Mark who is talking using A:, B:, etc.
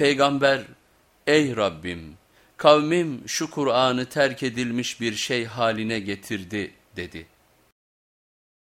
A: Peygamber ey Rabbim kavmim şu Kur'an'ı terk edilmiş bir şey haline getirdi dedi.